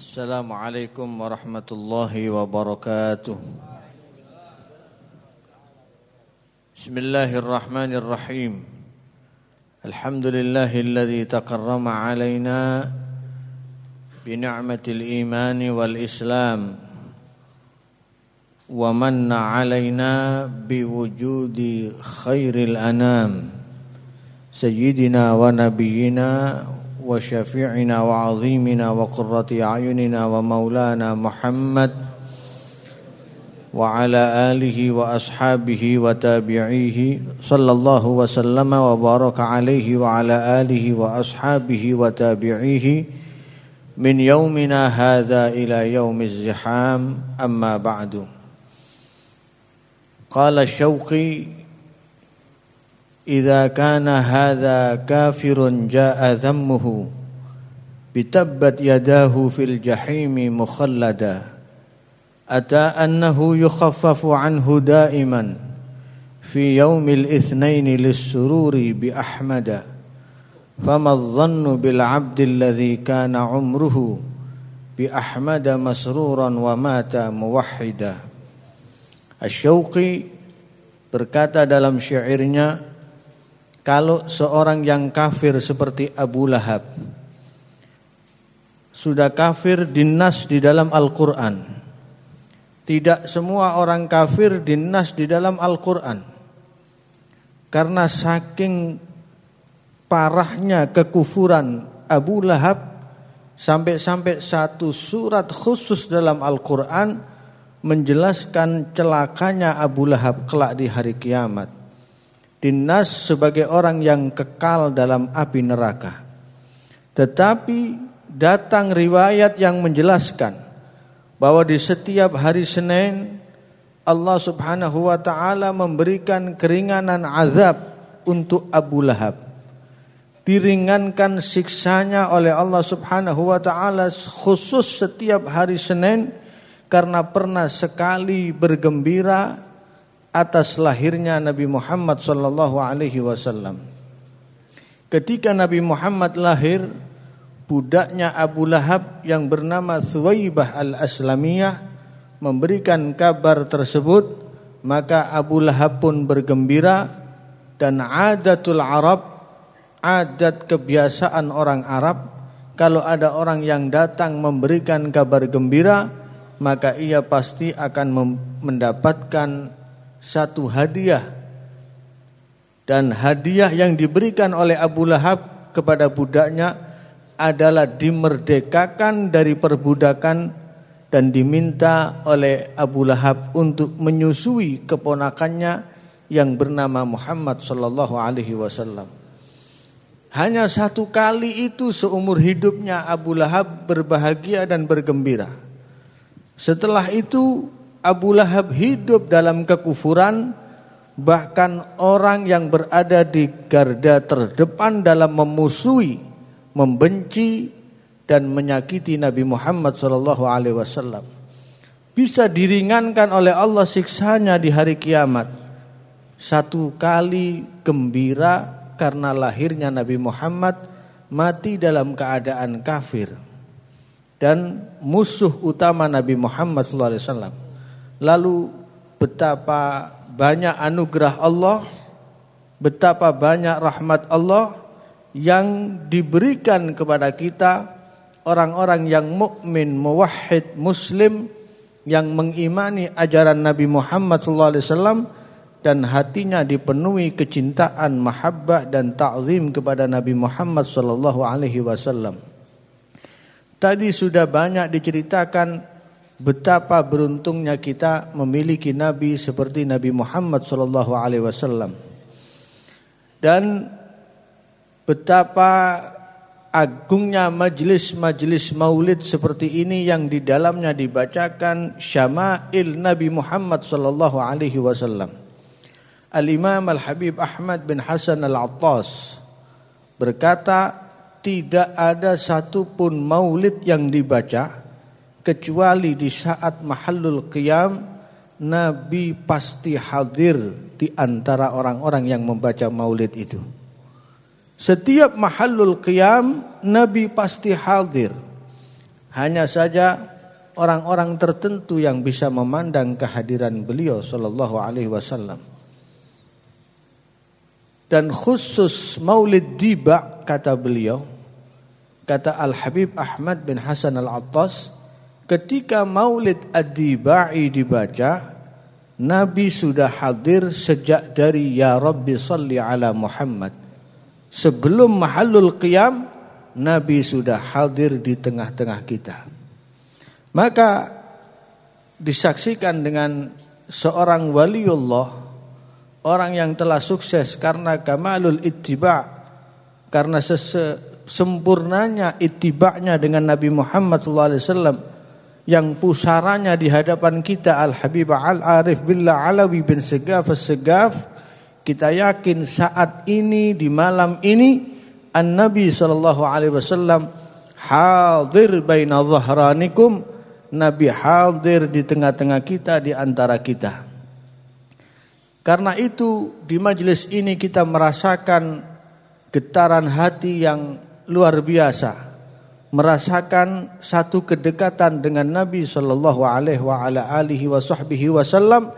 السلام عليكم ورحمة الله وبركاته. بسم الله الرحمن الرحيم. الحمد لله الذي تكرم علينا بنعمة الإيمان والإسلام ومن علينا بوجود خير الأنام سيدنا ونبينا وشفيعنا وعظيمنا وقرة أعيننا ومولانا محمد وعلى آله وأصحابه وتابعيه صلى الله وسلم وبارك عليه وعلى آله وأصحابه وتابعيه من يومنا هذا إلى يوم الزحام. أما بعد قال الشوقي إذا كان هذا كافر جاء ذمه بتبت يداه في الجحيم مخلدا. أتى أنه يخفف عنه دائما في يوم الاثنين للسرور بأحمد. فما الظن بالعبد الذي كان عمره بأحمد مسرورا ومات موحدا. الشوقي berkata dalam syairnya kalau seorang yang kafir seperti Abu Lahab sudah kafir dinas di dalam Al-Qur'an. Tidak semua orang kafir dinas di dalam Al-Qur'an. Karena saking parahnya kekufuran Abu Lahab sampai-sampai satu surat khusus dalam Al-Qur'an menjelaskan celakanya Abu Lahab kelak di hari kiamat dinas sebagai orang yang kekal dalam api neraka. Tetapi datang riwayat yang menjelaskan bahwa di setiap hari Senin Allah Subhanahu wa taala memberikan keringanan azab untuk Abu Lahab. Diringankan siksanya oleh Allah Subhanahu wa taala khusus setiap hari Senin karena pernah sekali bergembira atas lahirnya Nabi Muhammad sallallahu alaihi wasallam. Ketika Nabi Muhammad lahir, budaknya Abu Lahab yang bernama Suwaibah al-Aslamiyah memberikan kabar tersebut, maka Abu Lahab pun bergembira dan adatul Arab, adat kebiasaan orang Arab, kalau ada orang yang datang memberikan kabar gembira, maka ia pasti akan mendapatkan satu hadiah dan hadiah yang diberikan oleh Abu Lahab kepada budaknya adalah dimerdekakan dari perbudakan dan diminta oleh Abu Lahab untuk menyusui keponakannya yang bernama Muhammad sallallahu alaihi wasallam. Hanya satu kali itu seumur hidupnya Abu Lahab berbahagia dan bergembira. Setelah itu Abu Lahab hidup dalam kekufuran bahkan orang yang berada di garda terdepan dalam memusuhi, membenci dan menyakiti Nabi Muhammad wasallam. Bisa diringankan oleh Allah siksanya di hari kiamat. Satu kali gembira karena lahirnya Nabi Muhammad mati dalam keadaan kafir. Dan musuh utama Nabi Muhammad wasallam Lalu betapa banyak anugerah Allah, betapa banyak rahmat Allah yang diberikan kepada kita orang-orang yang mukmin, muwahhid, muslim yang mengimani ajaran Nabi Muhammad SAW dan hatinya dipenuhi kecintaan, mahabbah dan ta'zim kepada Nabi Muhammad SAW. Tadi sudah banyak diceritakan betapa beruntungnya kita memiliki nabi seperti Nabi Muhammad sallallahu alaihi wasallam. Dan betapa agungnya majlis-majlis maulid seperti ini yang di dalamnya dibacakan syama'il Nabi Muhammad sallallahu alaihi wasallam. Al-Imam Al-Habib Ahmad bin Hasan Al-Attas berkata tidak ada satupun maulid yang dibaca kecuali di saat mahallul qiyam Nabi pasti hadir di antara orang-orang yang membaca maulid itu. Setiap mahallul qiyam Nabi pasti hadir. Hanya saja orang-orang tertentu yang bisa memandang kehadiran beliau sallallahu alaihi wasallam. Dan khusus Maulid Diba kata beliau, kata Al Habib Ahmad bin Hasan Al Attas, ketika Maulid Ad-Dibai dibaca, Nabi sudah hadir sejak dari Ya Rabbi salli ala Muhammad. Sebelum mahallul qiyam, Nabi sudah hadir di tengah-tengah kita. Maka disaksikan dengan seorang waliullah orang yang telah sukses karena kamalul ittiba karena sempurnanya ittiba'nya dengan Nabi Muhammad SAW yang pusaranya di hadapan kita Al Habib Al Arif Billah Alawi bin Segaf Segaf kita yakin saat ini di malam ini An Nabi sallallahu alaihi wasallam hadir baina dhahranikum Nabi hadir di tengah-tengah kita di antara kita karena itu di majelis ini kita merasakan getaran hati yang luar biasa. Merasakan satu kedekatan dengan Nabi sallallahu alaihi wa alihi wasallam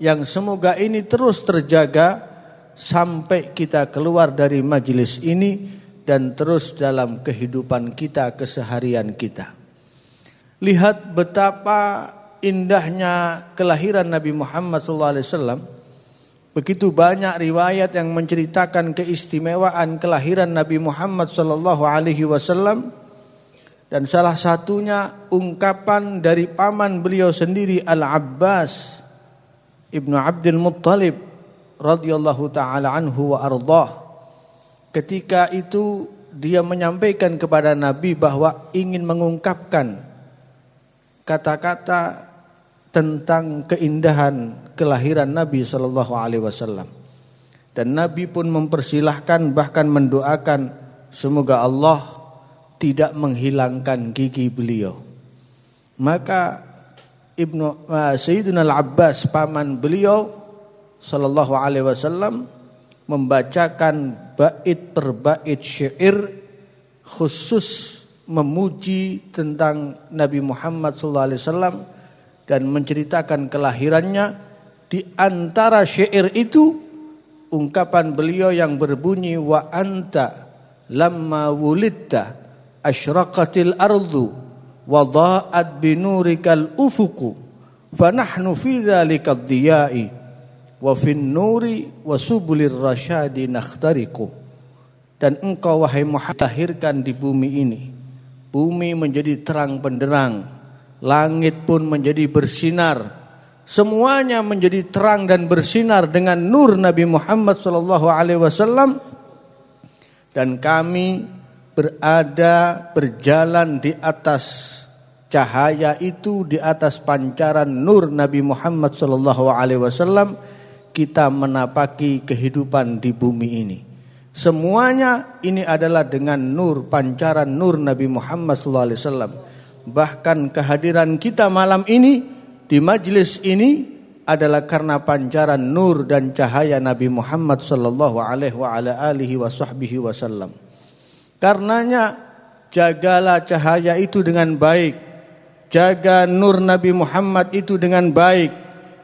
yang semoga ini terus terjaga sampai kita keluar dari majelis ini dan terus dalam kehidupan kita keseharian kita. Lihat betapa indahnya kelahiran Nabi Muhammad sallallahu alaihi wasallam Begitu banyak riwayat yang menceritakan keistimewaan kelahiran Nabi Muhammad sallallahu alaihi wasallam dan salah satunya ungkapan dari paman beliau sendiri Al-Abbas Ibnu Abdul Muttalib radhiyallahu taala anhu wa ardah. Ketika itu dia menyampaikan kepada Nabi bahwa ingin mengungkapkan kata-kata tentang keindahan kelahiran Nabi Shallallahu Alaihi Wasallam dan Nabi pun mempersilahkan bahkan mendoakan semoga Allah tidak menghilangkan gigi beliau. Maka Ibnu uh, Sayyidina Al-Abbas paman beliau Shallallahu Alaihi Wasallam membacakan bait per bait syair khusus memuji tentang Nabi Muhammad Sallallahu Alaihi Wasallam dan menceritakan kelahirannya. Di antara syair itu ungkapan beliau yang berbunyi wa anta lamma wulidta asyraqatil ardu wa dha'at binurikal ufuku fa nahnu fi dzalikad diya'i wa fin nuri wa subulir rasyadi nakhtariku dan engkau wahai Muhammad di bumi ini. Bumi menjadi terang benderang langit pun menjadi bersinar. Semuanya menjadi terang dan bersinar dengan nur Nabi Muhammad sallallahu alaihi wasallam. Dan kami berada berjalan di atas cahaya itu di atas pancaran nur Nabi Muhammad sallallahu alaihi wasallam kita menapaki kehidupan di bumi ini semuanya ini adalah dengan nur pancaran nur Nabi Muhammad sallallahu alaihi wasallam bahkan kehadiran kita malam ini di majlis ini adalah karena pancaran nur dan cahaya Nabi Muhammad sallallahu alaihi wa ala alihi wasallam. Karenanya jagalah cahaya itu dengan baik. Jaga nur Nabi Muhammad itu dengan baik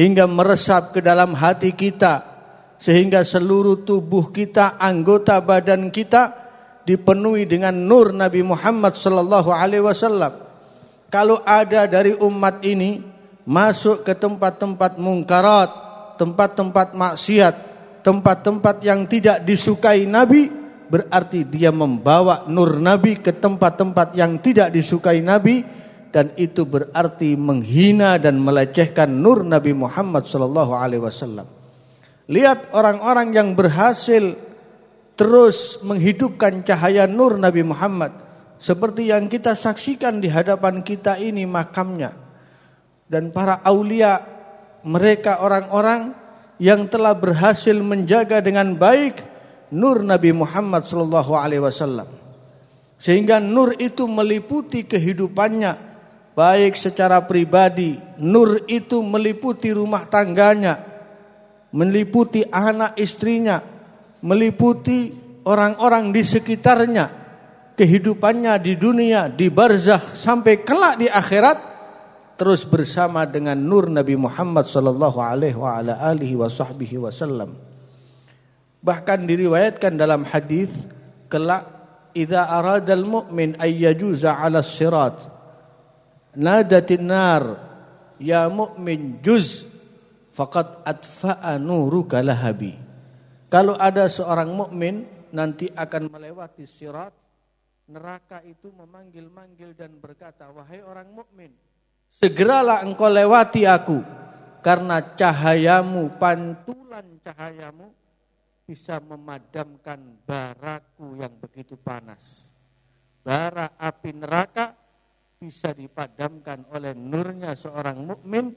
hingga meresap ke dalam hati kita sehingga seluruh tubuh kita, anggota badan kita dipenuhi dengan nur Nabi Muhammad sallallahu alaihi wasallam kalau ada dari umat ini masuk ke tempat-tempat mungkarat, tempat-tempat maksiat, tempat-tempat yang tidak disukai Nabi, berarti dia membawa nur Nabi ke tempat-tempat yang tidak disukai Nabi dan itu berarti menghina dan melecehkan nur Nabi Muhammad sallallahu alaihi wasallam. Lihat orang-orang yang berhasil terus menghidupkan cahaya nur Nabi Muhammad seperti yang kita saksikan di hadapan kita ini makamnya. Dan para aulia mereka orang-orang yang telah berhasil menjaga dengan baik nur Nabi Muhammad sallallahu alaihi wasallam. Sehingga nur itu meliputi kehidupannya baik secara pribadi, nur itu meliputi rumah tangganya, meliputi anak istrinya, meliputi orang-orang di sekitarnya kehidupannya di dunia, di barzakh sampai kelak di akhirat terus bersama dengan nur Nabi Muhammad sallallahu alaihi wa ala alihi wasallam. Bahkan diriwayatkan dalam hadis kelak idza arada al-mu'min ay yajuza 'ala sirat nadatin nar ya mu'min juz faqad atfa'a nuruka lahabi. Kalau ada seorang mukmin nanti akan melewati sirat neraka itu memanggil-manggil dan berkata, "Wahai orang mukmin, segeralah engkau lewati aku karena cahayamu, pantulan cahayamu bisa memadamkan baraku yang begitu panas. Bara api neraka bisa dipadamkan oleh nurnya seorang mukmin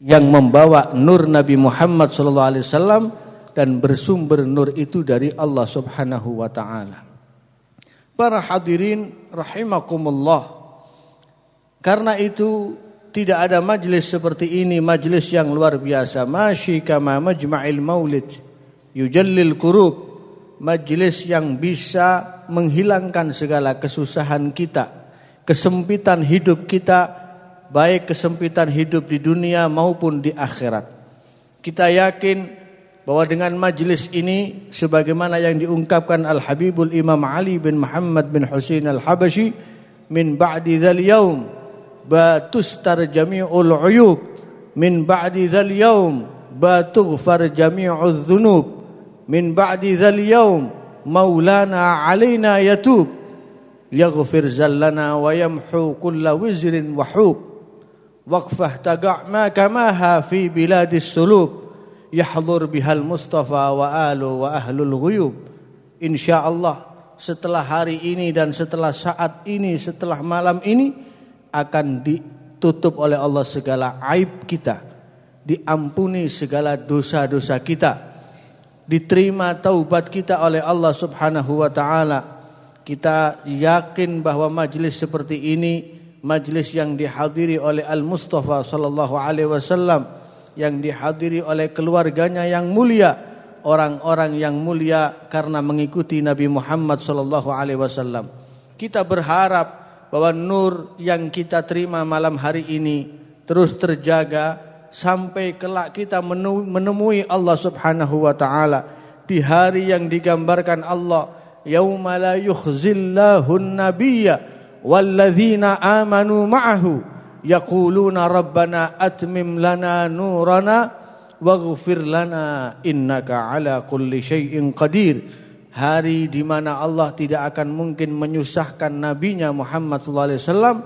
yang membawa nur Nabi Muhammad SAW dan bersumber nur itu dari Allah Subhanahu wa taala. Para hadirin rahimakumullah. Karena itu tidak ada majlis seperti ini, majlis yang luar biasa. Masyi kama majma'il maulid yujallil kurub. Majlis yang bisa menghilangkan segala kesusahan kita, kesempitan hidup kita, baik kesempitan hidup di dunia maupun di akhirat. Kita yakin bahwa dengan majlis ini sebagaimana yang diungkapkan Al Habibul Imam Ali bin Muhammad bin Husain Al Habashi min ba'di dzal yaum batustar jami'ul uyub min ba'di dzal yaum batughfar jami'udz dzunub min ba'di dzal yaum maulana alaina yatub yaghfir zallana wa yamhu kulla wizrin wa hub waqfah taga' ma kamaha fi biladis sulub yahdhur bihal Mustafa wa alu wa ahlul ghuyub. Insyaallah setelah hari ini dan setelah saat ini setelah malam ini akan ditutup oleh Allah segala aib kita diampuni segala dosa-dosa kita diterima taubat kita oleh Allah Subhanahu wa taala kita yakin bahwa majlis seperti ini majlis yang dihadiri oleh Al Mustafa sallallahu alaihi wasallam yang dihadiri oleh keluarganya yang mulia, orang-orang yang mulia karena mengikuti Nabi Muhammad sallallahu alaihi wasallam. Kita berharap bahwa nur yang kita terima malam hari ini terus terjaga sampai kelak kita menemui Allah Subhanahu wa taala. Di hari yang digambarkan Allah yauma la yukhzillahu an-nabiyya walladzina amanu ma'ahu yaquluna rabbana atmim lana nurana waghfir lana innaka ala kulli syai'in qadir. Hari di mana Allah tidak akan mungkin menyusahkan nabinya Muhammad sallallahu alaihi wasallam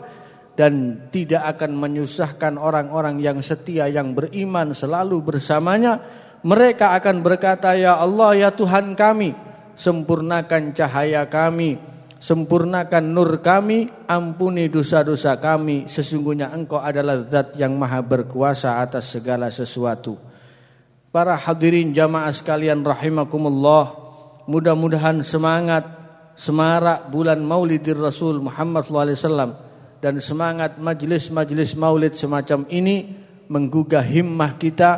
dan tidak akan menyusahkan orang-orang yang setia yang beriman selalu bersamanya mereka akan berkata ya Allah ya Tuhan kami sempurnakan cahaya kami Sempurnakan nur kami, ampuni dosa-dosa kami. Sesungguhnya engkau adalah zat yang maha berkuasa atas segala sesuatu. Para hadirin jamaah sekalian rahimakumullah. Mudah-mudahan semangat, semarak bulan maulidir Rasul Muhammad SAW. Dan semangat majlis-majlis maulid semacam ini menggugah himmah kita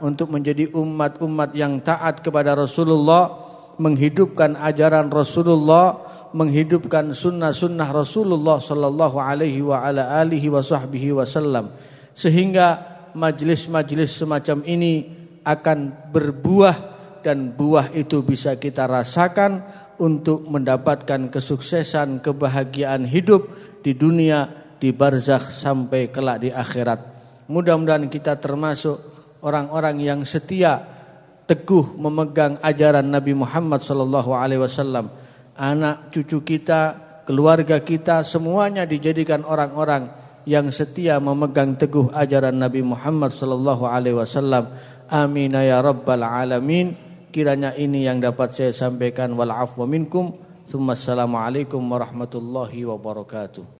untuk menjadi umat-umat yang taat kepada Rasulullah, menghidupkan ajaran Rasulullah, menghidupkan sunnah-sunnah Rasulullah sallallahu alaihi wa ala alihi wa sahbihi wasallam sehingga majlis-majlis semacam ini akan berbuah dan buah itu bisa kita rasakan untuk mendapatkan kesuksesan kebahagiaan hidup di dunia di barzakh sampai kelak di akhirat mudah-mudahan kita termasuk orang-orang yang setia teguh memegang ajaran Nabi Muhammad sallallahu alaihi wasallam anak cucu kita, keluarga kita semuanya dijadikan orang-orang yang setia memegang teguh ajaran Nabi Muhammad sallallahu alaihi wasallam. Amin ya rabbal alamin. Kiranya ini yang dapat saya sampaikan wal afwa minkum. ثم السلام عليكم ورحمة الله وبركاته.